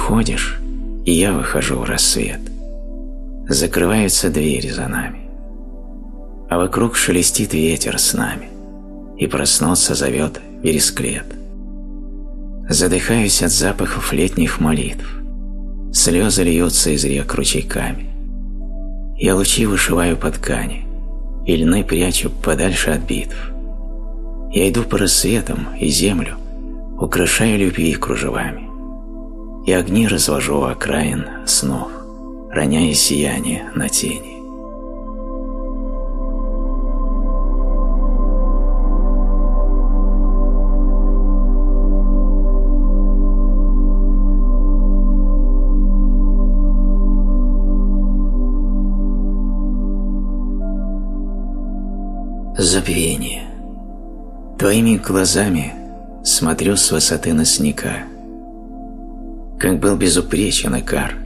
Ты выходишь, и я выхожу в рассвет. Закрываются двери за нами. А вокруг шелестит ветер с нами, и проснуться зовет вересклет. Задыхаюсь от запахов летних молитв. Слезы льются из рек ручейками. Я лучи вышиваю по ткани, и льны прячу подальше от битв. Я иду по рассветам и землю, украшаю любви кружевами. И огни развожу окраин снов, роняя сияние на тени. Забвение. Твоими глазами смотрю с высоты ночника. Как был безупречен Икар,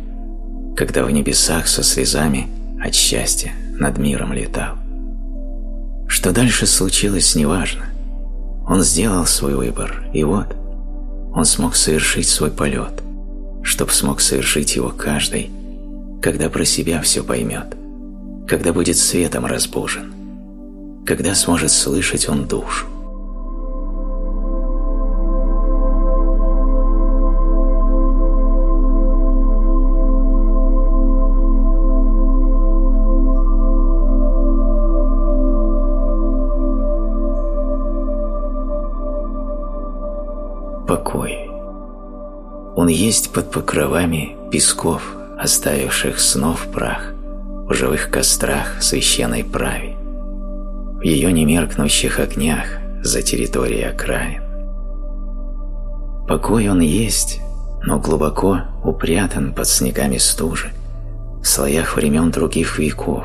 когда в небесах со слезами от счастья над миром летал. Что дальше случилось, неважно. Он сделал свой выбор, и вот он смог совершить свой полет, чтоб смог совершить его каждый, когда про себя все поймет, когда будет светом разбужен, когда сможет слышать он душу. Он есть под покровами песков, оставивших снов прах, в живых кострах священной праве в ее немеркнущих огнях за территорией окраин. Покой он есть, но глубоко упрятан под снегами стужи, в слоях времен других веков,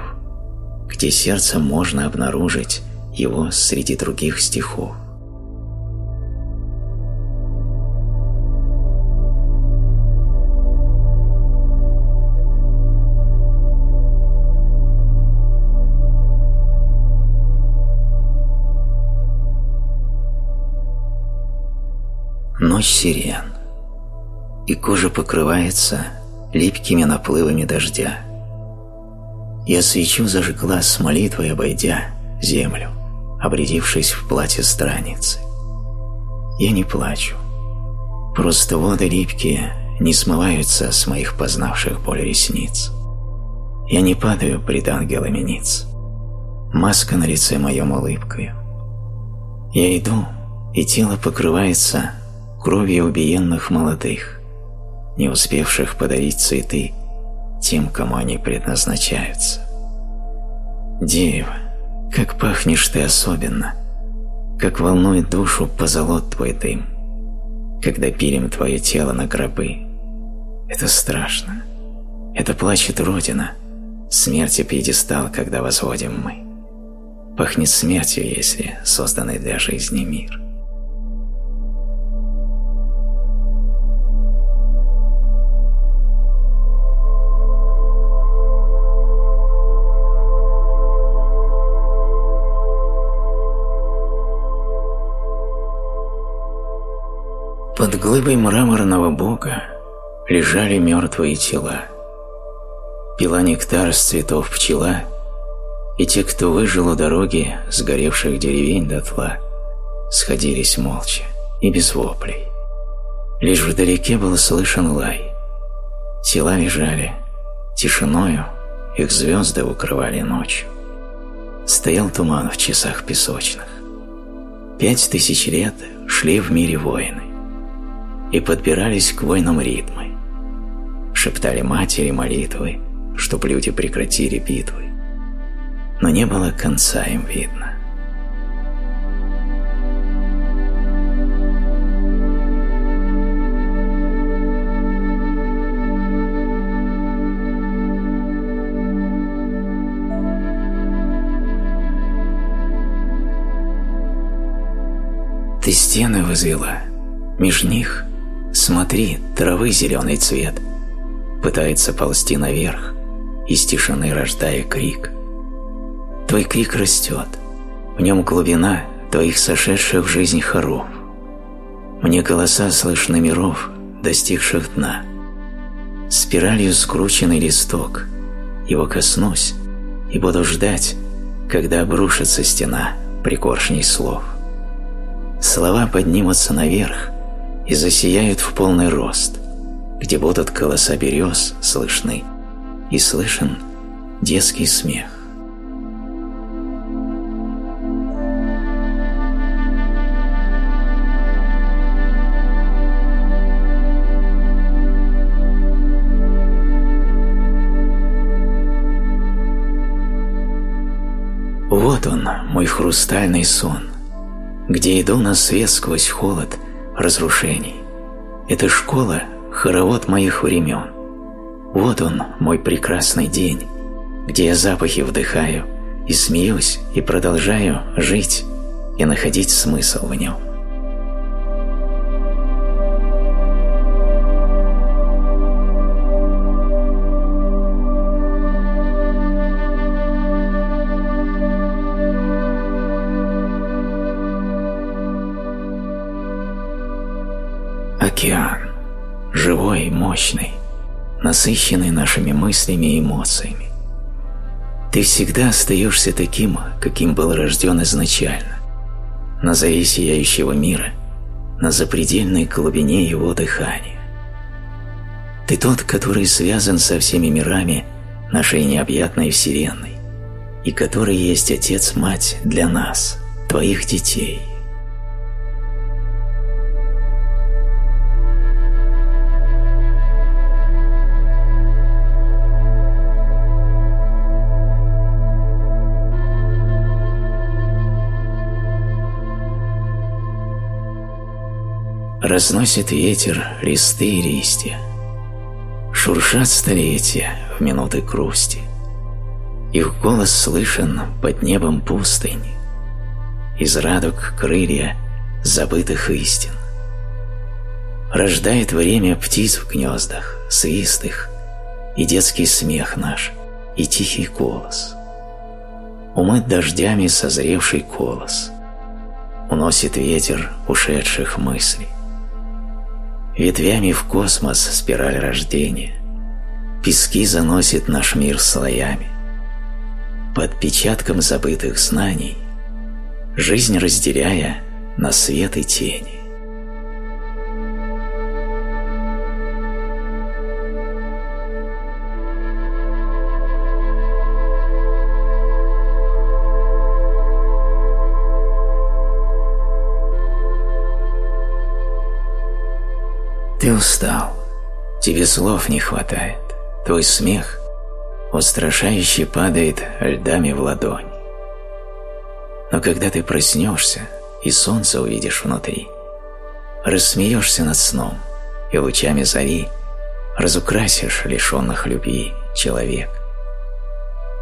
где сердцем можно обнаружить его среди других стихов. Ночь сирен, и кожа покрывается липкими наплывами дождя. Я свечу зажгла с молитвой обойдя землю, обрядившись в платье страницы. Я не плачу, просто воды липкие не смываются с моих познавших боль ресниц. Я не падаю пред ангелами ниц, маска на лице моем улыбкою. Я иду, и тело покрывается кровью убиенных молодых, не успевших подарить цветы тем, кому они предназначаются. Дерево, как пахнешь ты особенно, как волнует душу позолот твой дым, когда пилим твое тело на гробы. Это страшно. Это плачет Родина, смерти пьедестал, когда возводим мы. Пахнет смертью, если созданный для жизни мир. Под глыбой мраморного бога лежали мертвые тела. Пила нектар с цветов пчела, и те, кто выжил у дороги сгоревших деревень дотла, сходились молча и без воплей. Лишь вдалеке был слышен лай. Тела лежали, тишиною их звезды укрывали ночью. Стоял туман в часах песочных. Пять тысяч лет шли в мире воины и подбирались к войнам ритмы. Шептали матери молитвы, чтоб люди прекратили битвы. Но не было конца им видно. Ты стены возвела, меж них Смотри, травы зеленый цвет. Пытается ползти наверх, из тишины рождая крик. Твой крик растет, в нем глубина твоих сошедших в жизнь хоров. Мне голоса слышны миров, достигших дна. спиралью скрученный листок, его коснусь и буду ждать, когда обрушится стена прикоршней слов. Слова поднимутся наверх и засияют в полный рост, где будут колоса берез слышны и слышен детский смех. Вот он, мой хрустальный сон, где иду на свет сквозь холод разрушений. Это школа – хоровод моих времен. Вот он, мой прекрасный день, где я запахи вдыхаю и смеюсь и продолжаю жить и находить смысл в нем. Живой, мощный, насыщенный нашими мыслями и эмоциями. Ты всегда остаешься таким, каким был рожден изначально, на заре сияющего мира, на запредельной глубине его дыхания. Ты тот, который связан со всеми мирами нашей необъятной Вселенной, и который есть Отец-Мать для нас, твоих детей. Разносит ветер листы и листья. Шуршат столетия в минуты грусти. Их голос слышен под небом пустынь. Из радуг крылья забытых истин. Рождает время птиц в гнездах, свистых, И детский смех наш, и тихий голос. Умыт дождями созревший колос. Уносит ветер ушедших мыслей ветвями в космос спираль рождения. Пески заносит наш мир слоями. Под печатком забытых знаний, жизнь разделяя на свет и тени. Ты устал, тебе слов не хватает, твой смех устрашающе падает льдами в ладонь. Но когда ты проснешься и солнце увидишь внутри, рассмеешься над сном и лучами зари разукрасишь лишенных любви человек.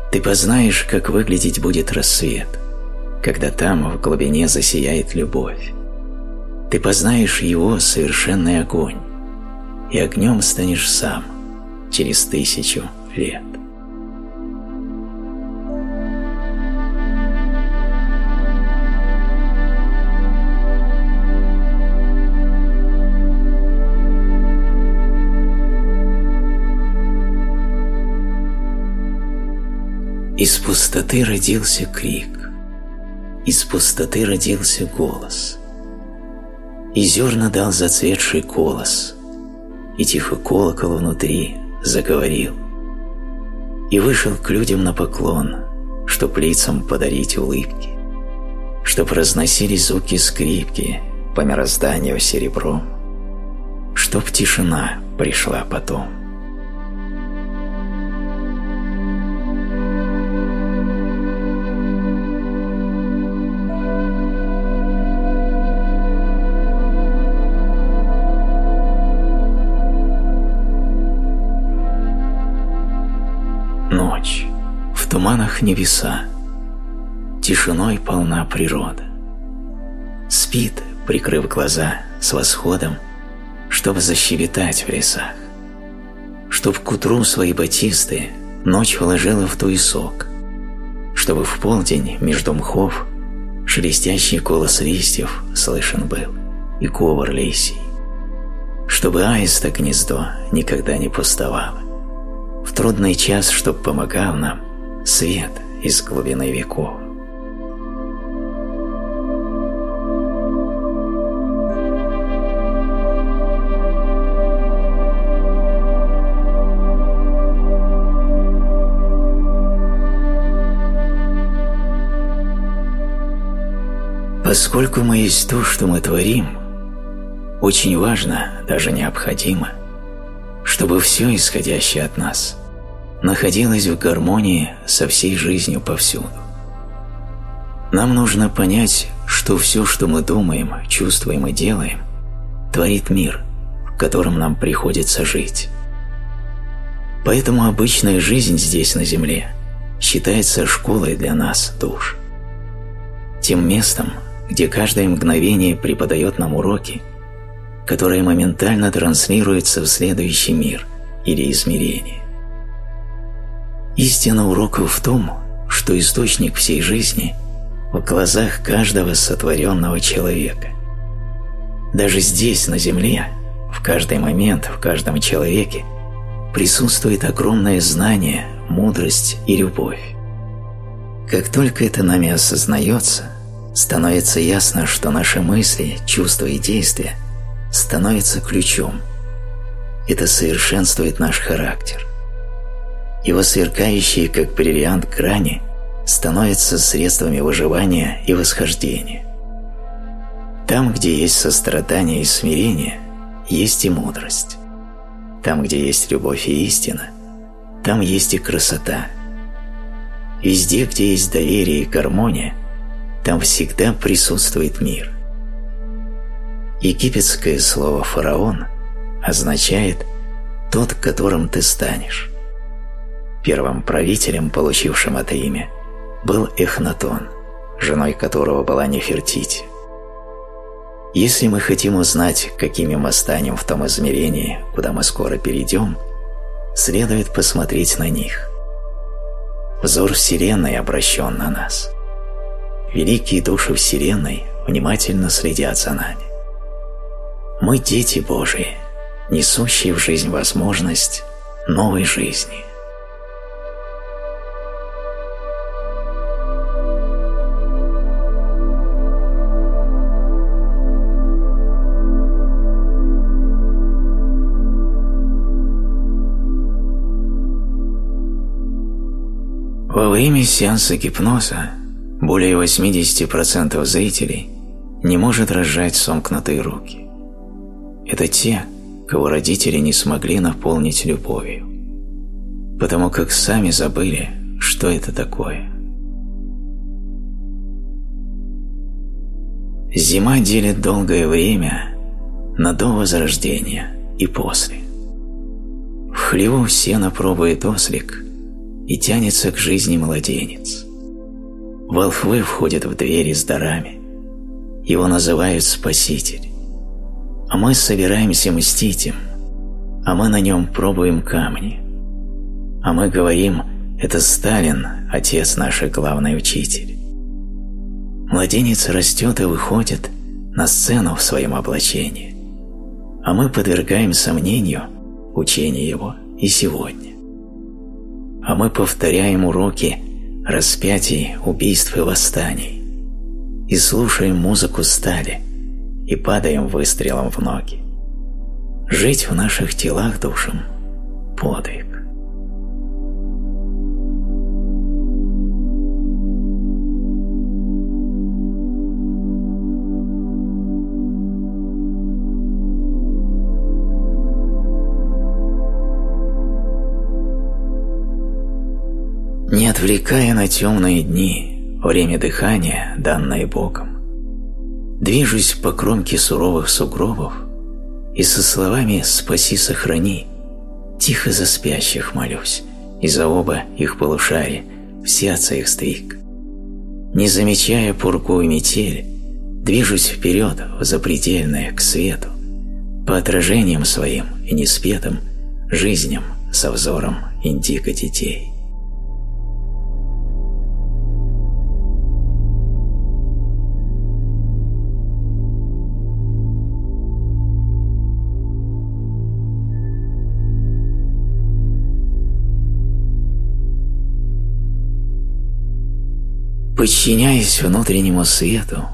Ты познаешь, как выглядеть будет рассвет, когда там в глубине засияет любовь. Ты познаешь его совершенный огонь, и огнем станешь сам через тысячу лет. Из пустоты родился крик, из пустоты родился голос, и зерна дал зацветший колос, и тихо колокол внутри заговорил. И вышел к людям на поклон, чтоб лицам подарить улыбки, чтоб разносились звуки скрипки по мирозданию серебром, чтоб тишина пришла потом. Туманах небеса, тишиной полна природа. Спит, прикрыв глаза, с восходом, чтобы защебетать в лесах, чтоб к утру свои батисты ночь вложила в туесок, чтобы в полдень между мхов шелестящий голос листьев слышен был и говор лисий. чтобы аиста гнездо никогда не пустовало. В трудный час, чтоб помогал нам свет из глубины веков. Поскольку мы есть то, что мы творим, очень важно, даже необходимо, чтобы все исходящее от нас находилось в гармонии со всей жизнью повсюду. Нам нужно понять, что все, что мы думаем, чувствуем и делаем, творит мир, в котором нам приходится жить. Поэтому обычная жизнь здесь, на Земле, считается школой для нас, душ. Тем местом, где каждое мгновение преподает нам уроки, которые моментально транслируются в следующий мир или измерение. Истина уроков в том, что источник всей жизни в глазах каждого сотворенного человека. Даже здесь, на Земле, в каждый момент, в каждом человеке присутствует огромное знание, мудрость и любовь. Как только это нами осознается – становится ясно, что наши мысли, чувства и действия становятся ключом. Это совершенствует наш характер. Его сверкающие, как бриллиант, грани становятся средствами выживания и восхождения. Там, где есть сострадание и смирение, есть и мудрость. Там, где есть любовь и истина, там есть и красота. Везде, где есть доверие и гармония – там всегда присутствует мир. Египетское слово «фараон» означает «тот, которым ты станешь». Первым правителем, получившим это имя, был Эхнатон, женой которого была Нефертити. Если мы хотим узнать, какими мы станем в том измерении, куда мы скоро перейдем, следует посмотреть на них. Взор Вселенной обращен на нас великие души Вселенной внимательно следят за нами. Мы дети Божии, несущие в жизнь возможность новой жизни. Во время сеанса гипноза более 80% зрителей не может разжать сомкнутые руки. Это те, кого родители не смогли наполнить любовью, потому как сами забыли, что это такое. Зима делит долгое время на до возрождения и после. В хлеву сено пробует ослик и тянется к жизни младенец. Волхвы входят в двери с дарами. Его называют Спаситель. А мы собираемся мстить им, а мы на нем пробуем камни. А мы говорим, это Сталин, отец наш главный учитель. Младенец растет и выходит на сцену в своем облачении, а мы подвергаем сомнению учение его и сегодня. А мы повторяем уроки распятий, убийств и восстаний, и слушаем музыку стали, и падаем выстрелом в ноги. Жить в наших телах душам – подвиг. Не отвлекая на темные дни, время дыхания, данное Богом. Движусь по кромке суровых сугробов и со словами «спаси, сохрани» тихо за спящих молюсь, и за оба их полушария в сердце их стриг. Не замечая пургу и метель, движусь вперед в запредельное к свету, по отражениям своим и неспетым жизням со взором индиго детей. Подчиняясь внутреннему свету,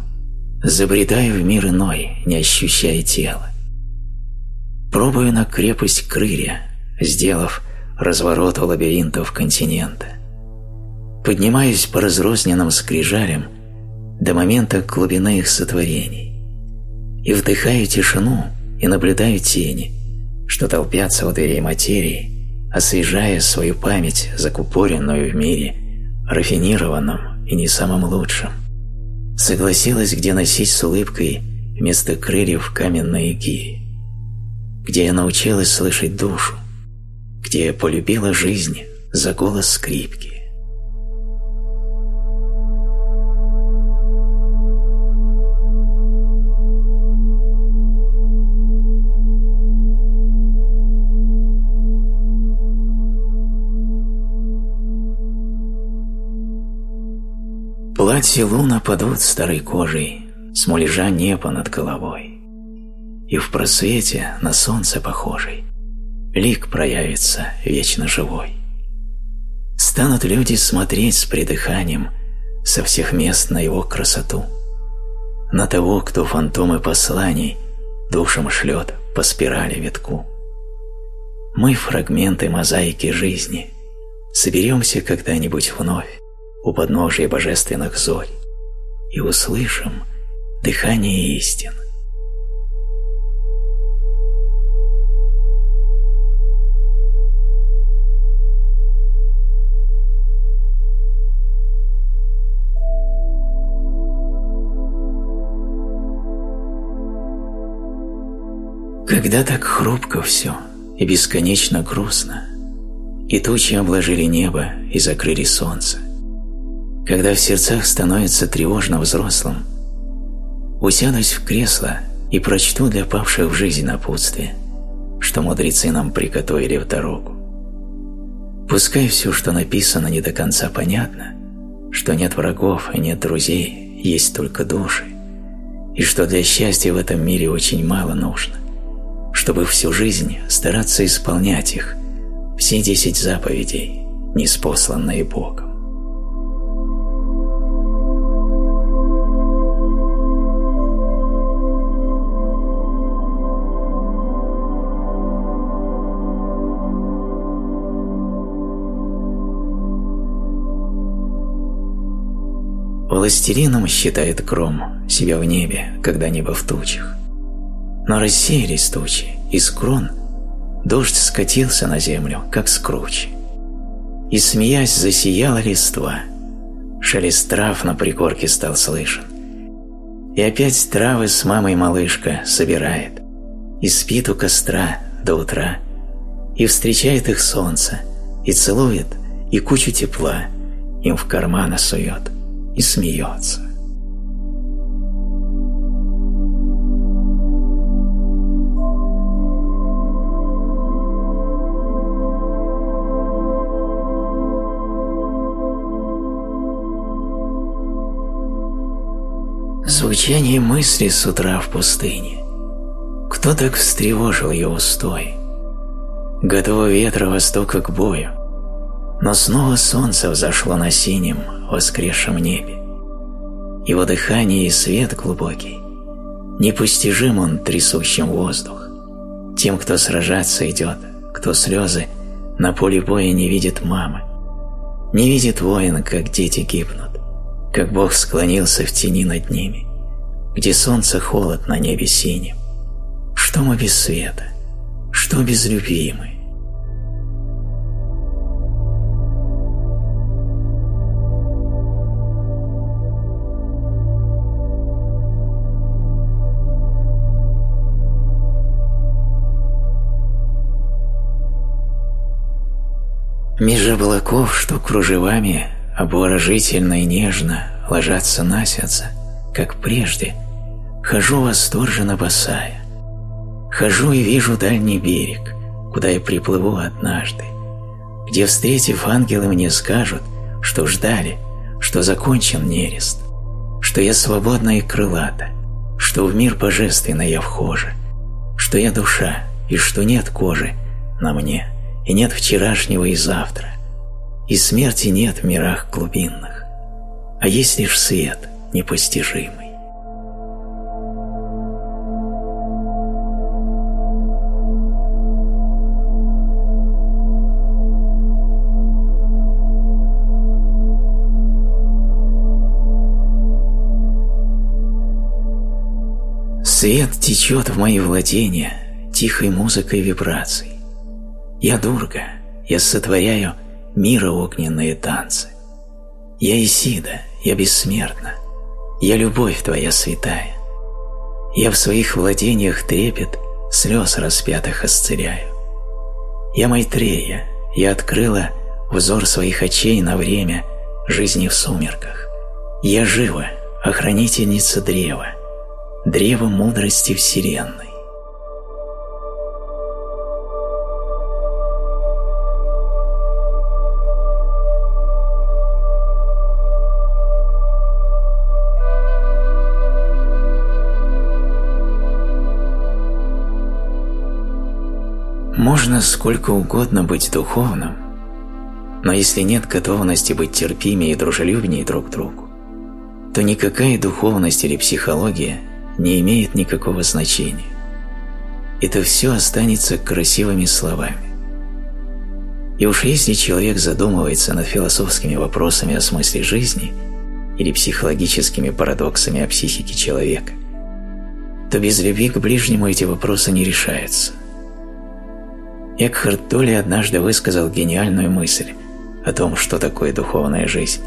забредаю в мир иной, не ощущая тела. Пробую на крепость крылья, сделав разворот у лабиринтов континента. Поднимаюсь по разрозненным скрижалям до момента глубины их сотворений и вдыхаю тишину и наблюдаю тени, что толпятся у дверей материи, освежая свою память, закупоренную в мире, рафинированном и не самым лучшим. Согласилась, где носить с улыбкой вместо крыльев каменные гири, где я научилась слышать душу, где я полюбила жизнь за голос скрипки. Платье луна падут старой кожей, Смолежа небо над головой. И в просвете на солнце похожий Лик проявится вечно живой. Станут люди смотреть с придыханием Со всех мест на его красоту, На того, кто фантомы посланий Душам шлет по спирали витку. Мы фрагменты мозаики жизни, Соберемся когда-нибудь вновь, у подножия божественных зорь и услышим дыхание истин. Когда так хрупко все и бесконечно грустно, и тучи обложили небо и закрыли солнце, когда в сердцах становится тревожно взрослым, усядусь в кресло и прочту для павших в жизнь напутствие, что мудрецы нам приготовили в дорогу. Пускай все, что написано, не до конца понятно, что нет врагов и нет друзей, есть только души, и что для счастья в этом мире очень мало нужно, чтобы всю жизнь стараться исполнять их, все десять заповедей, неспосланные Богом. Властелином считает гром себя в небе, когда небо в тучах. Но рассеялись тучи, и с крон дождь скатился на землю, как скруч. И, смеясь, засияла листва, шелест трав на пригорке стал слышен. И опять травы с мамой малышка собирает, и спит у костра до утра, и встречает их солнце, и целует, и кучу тепла им в карманы сует и смеется. Звучание мысли с утра в пустыне. Кто так встревожил ее устой? Готово ветра востока к бою, но снова солнце взошло на синем, воскресшем небе. Его дыхание и свет глубокий, непостижим он трясущим воздух. Тем, кто сражаться идет, кто слезы на поле боя не видит мамы, не видит воина, как дети гибнут, как Бог склонился в тени над ними, где солнце холод на небе синим. Что мы без света? Что без любви Меж облаков, что кружевами обворожительно и нежно ложатся на сердце, как прежде, хожу восторженно босая. Хожу и вижу дальний берег, куда я приплыву однажды, где, встретив ангелы, мне скажут, что ждали, что закончен нерест, что я свободна и крылата, что в мир божественный я вхожа, что я душа и что нет кожи на мне – и нет вчерашнего и завтра, и смерти нет в мирах глубинных. а есть лишь свет непостижимый. Свет течет в мои владения тихой музыкой вибраций. Я Дурга, я сотворяю мира огненные танцы. Я Исида, я бессмертна, я любовь твоя святая. Я в своих владениях трепет слез распятых исцеляю. Я Майтрея, я открыла взор своих очей на время жизни в сумерках. Я жива, охранительница древа, древо мудрости Вселенной. Можно сколько угодно быть духовным, но если нет готовности быть терпимее и дружелюбнее друг к другу, то никакая духовность или психология не имеет никакого значения. Это все останется красивыми словами. И уж если человек задумывается над философскими вопросами о смысле жизни или психологическими парадоксами о психике человека, то без любви к ближнему эти вопросы не решаются. Экхарт Толли однажды высказал гениальную мысль о том, что такое духовная жизнь.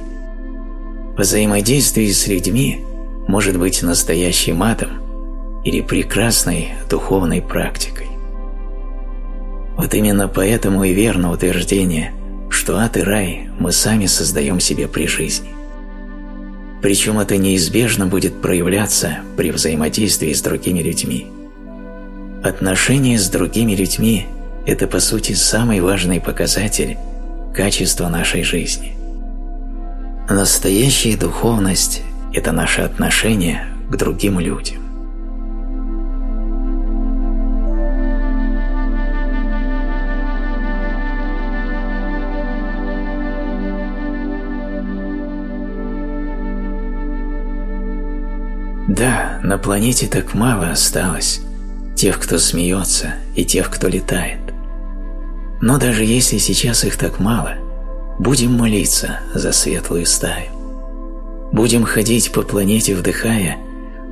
Взаимодействие с людьми может быть настоящим адом или прекрасной духовной практикой. Вот именно поэтому и верно утверждение, что ад и рай мы сами создаем себе при жизни. Причем это неизбежно будет проявляться при взаимодействии с другими людьми. Отношения с другими людьми это по сути самый важный показатель качества нашей жизни. Настоящая духовность – это наше отношение к другим людям. Да, на планете так мало осталось тех, кто смеется, и тех, кто летает. Но даже если сейчас их так мало, будем молиться за светлую стаю. Будем ходить по планете, вдыхая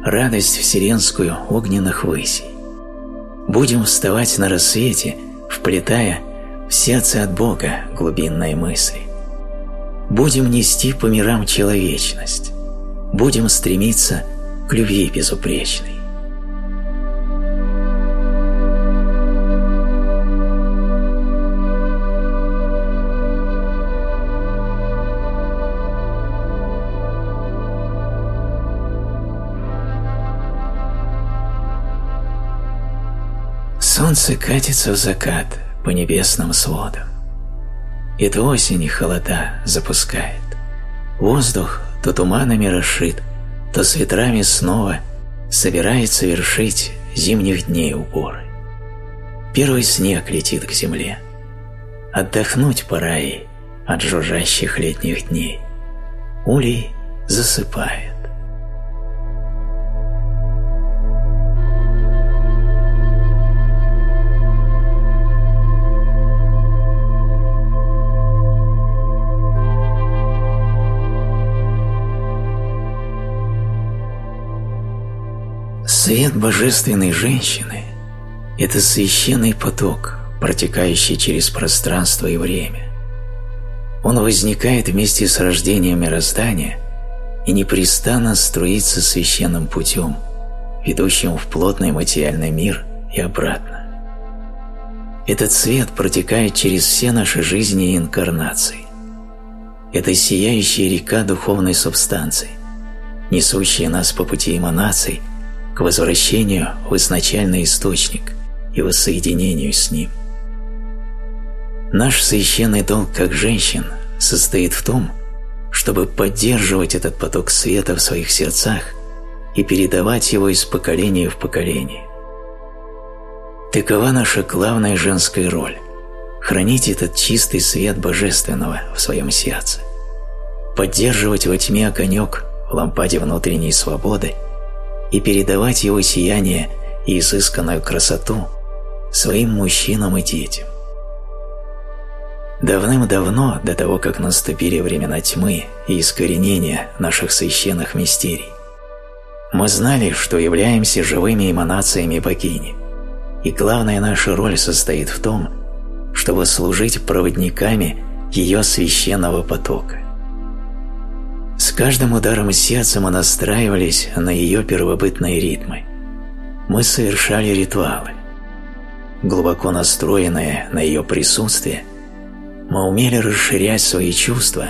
радость вселенскую огненных высей. Будем вставать на рассвете, вплетая в сердце от Бога глубинные мысли. Будем нести по мирам человечность. Будем стремиться к любви безупречной. Солнце катится в закат по небесным сводам. Это осень и холода запускает. Воздух то туманами расшит, то с ветрами снова собирается совершить зимних дней уборы. Первый снег летит к земле. Отдохнуть пора ей от жужжащих летних дней. Улей засыпает. Свет божественной женщины – это священный поток, протекающий через пространство и время. Он возникает вместе с рождением мироздания и непрестанно струится священным путем, ведущим в плотный материальный мир и обратно. Этот свет протекает через все наши жизни и инкарнации. Это сияющая река духовной субстанции, несущая нас по пути эманаций – к возвращению в изначальный источник и воссоединению с ним. Наш священный долг как женщин состоит в том, чтобы поддерживать этот поток света в своих сердцах и передавать его из поколения в поколение. Такова наша главная женская роль – хранить этот чистый свет Божественного в своем сердце. поддерживать во тьме огонек в лампаде внутренней свободы и передавать его сияние и изысканную красоту своим мужчинам и детям. Давным-давно, до того, как наступили времена тьмы и искоренения наших священных мистерий, мы знали, что являемся живыми эманациями богини, и главная наша роль состоит в том, чтобы служить проводниками ее священного потока. С каждым ударом сердца мы настраивались на ее первобытные ритмы. Мы совершали ритуалы. Глубоко настроенные на ее присутствие, мы умели расширять свои чувства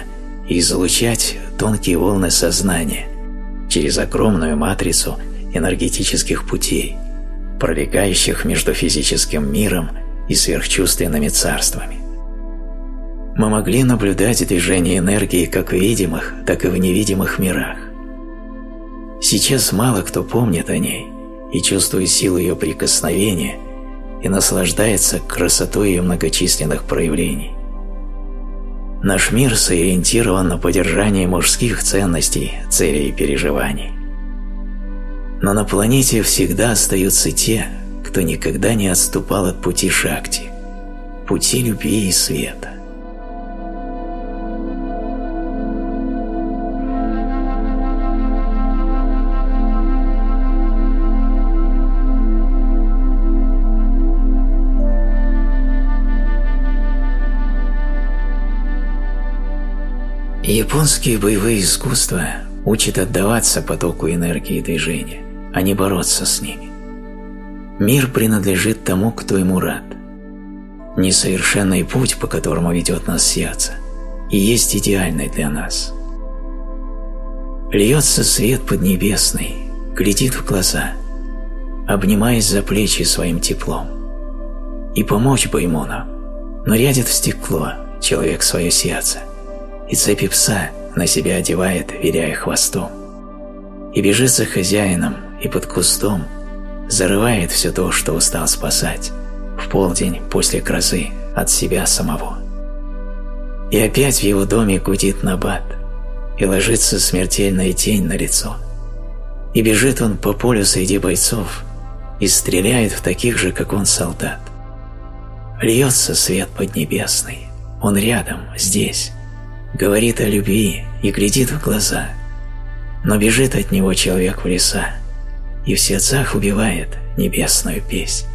и излучать тонкие волны сознания через огромную матрицу энергетических путей, пролегающих между физическим миром и сверхчувственными царствами мы могли наблюдать движение энергии как в видимых, так и в невидимых мирах. Сейчас мало кто помнит о ней и чувствует силу ее прикосновения и наслаждается красотой ее многочисленных проявлений. Наш мир сориентирован на поддержание мужских ценностей, целей и переживаний. Но на планете всегда остаются те, кто никогда не отступал от пути Шакти, пути любви и света. Японские боевые искусства учат отдаваться потоку энергии и движения, а не бороться с ними. Мир принадлежит тому, кто ему рад. Несовершенный путь, по которому ведет нас сердце, и есть идеальный для нас. Льется свет поднебесный, глядит в глаза, обнимаясь за плечи своим теплом. И помочь бы ему нам, но рядит в стекло человек свое сердце – и цепи пса на себя одевает, виляя хвостом. И бежит за хозяином, и под кустом зарывает все то, что устал спасать, в полдень после грозы от себя самого. И опять в его доме гудит набат, и ложится смертельная тень на лицо. И бежит он по полю среди бойцов, и стреляет в таких же, как он, солдат. Льется свет поднебесный, он рядом, здесь, говорит о любви и глядит в глаза, но бежит от него человек в леса и в сердцах убивает небесную песнь.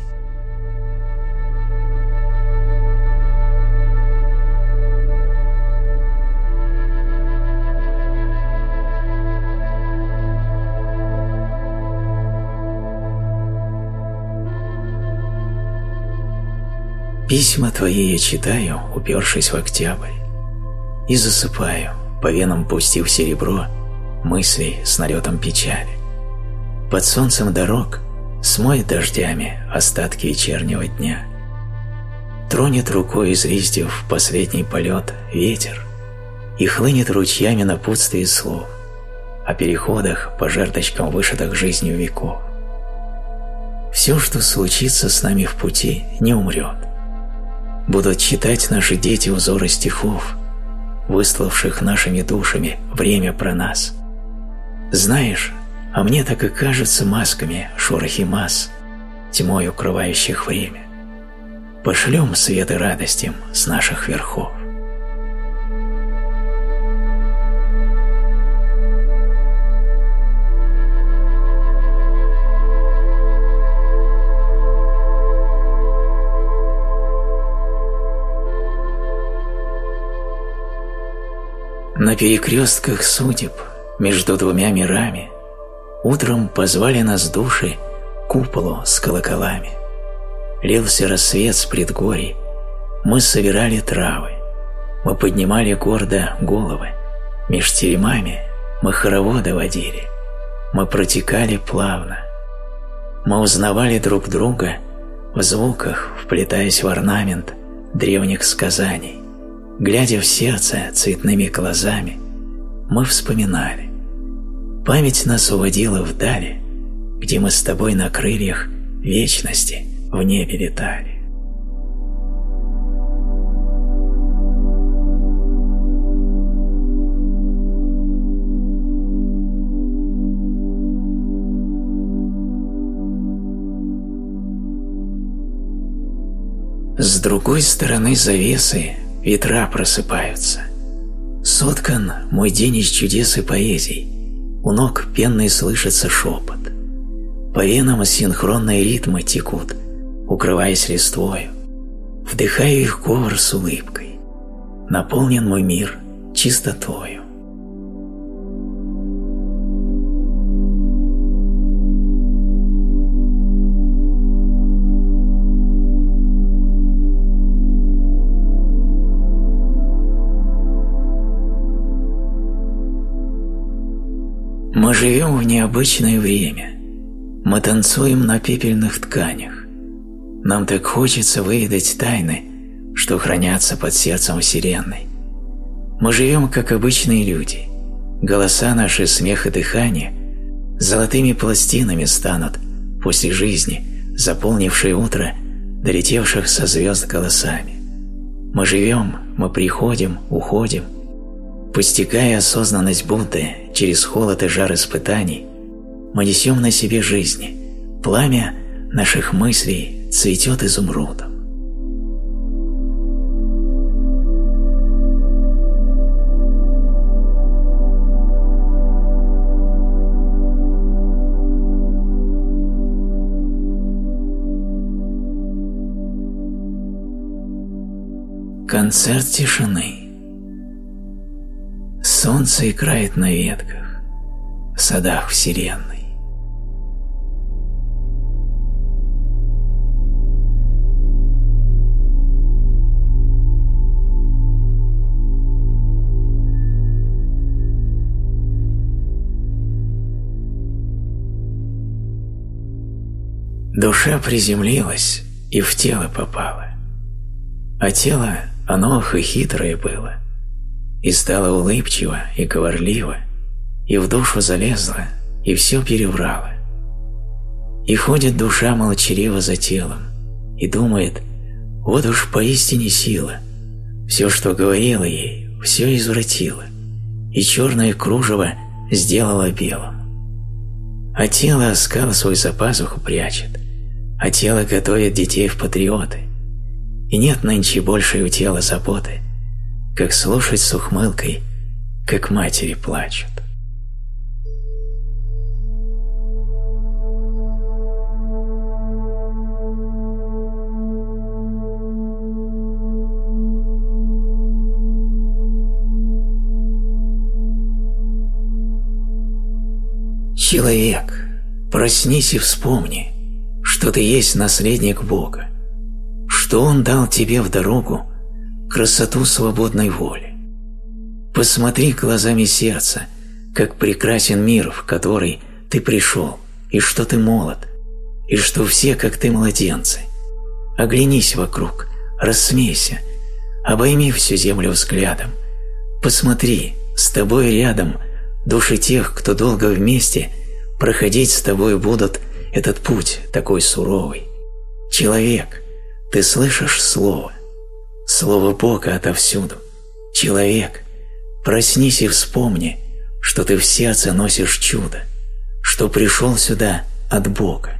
Письма твои я читаю, упершись в октябрь и засыпаю, по венам пустив серебро мыслей с налетом печали. Под солнцем дорог смоет дождями остатки вечернего дня. Тронет рукой из листьев последний полет ветер и хлынет ручьями на напутствие слов о переходах по жерточкам вышитых жизнью веков. Все, что случится с нами в пути, не умрет. Будут читать наши дети узоры стихов, выславших нашими душами время про нас. Знаешь, а мне так и кажется масками шорохи масс, тьмой укрывающих время. Пошлем свет и радость им с наших верхов. На перекрестках судеб между двумя мирами Утром позвали нас души куполу с колоколами. Лился рассвет с предгорий, мы собирали травы, мы поднимали гордо головы, меж теремами мы хороводы водили, мы протекали плавно. Мы узнавали друг друга в звуках, вплетаясь в орнамент древних сказаний. Глядя в сердце цветными глазами, мы вспоминали. Память нас уводила вдали, где мы с тобой на крыльях вечности в небе летали. С другой стороны завесы ветра просыпаются. Соткан мой день из чудес и поэзий, у ног пенный слышится шепот. По венам синхронные ритмы текут, укрываясь листвою. Вдыхаю их говор с улыбкой. Наполнен мой мир чистотою. Мы живем в необычное время. Мы танцуем на пепельных тканях. Нам так хочется выведать тайны, что хранятся под сердцем Вселенной. Мы живем, как обычные люди. Голоса наши, смех и дыхание золотыми пластинами станут после жизни, заполнившей утро, долетевших со звезд голосами. Мы живем, мы приходим, уходим – Постигая осознанность Будды через холод и жар испытаний, мы несем на себе жизни. Пламя наших мыслей цветет изумрудом. Концерт тишины Солнце играет на ветках, в садах вселенной. Душа приземлилась и в тело попала, а тело, оно хитрое было – и стала улыбчива и говорлива, и в душу залезла, и все переврала. И ходит душа молчаливо за телом, и думает, вот уж поистине сила, все, что говорила ей, все извратила, и черное кружево сделала белым. А тело скал свой за пазуху прячет, а тело готовит детей в патриоты, и нет нынче больше у тела заботы – как слушать с ухмылкой, как матери плачут. Человек, проснись и вспомни, что ты есть наследник Бога, что Он дал тебе в дорогу красоту свободной воли. Посмотри глазами сердца, как прекрасен мир, в который ты пришел, и что ты молод, и что все, как ты, младенцы. Оглянись вокруг, рассмейся, обойми всю землю взглядом. Посмотри, с тобой рядом души тех, кто долго вместе проходить с тобой будут этот путь такой суровый. Человек, ты слышишь слово? Слово Бога отовсюду. Человек, проснись и вспомни, что ты в сердце носишь чудо, что пришел сюда от Бога.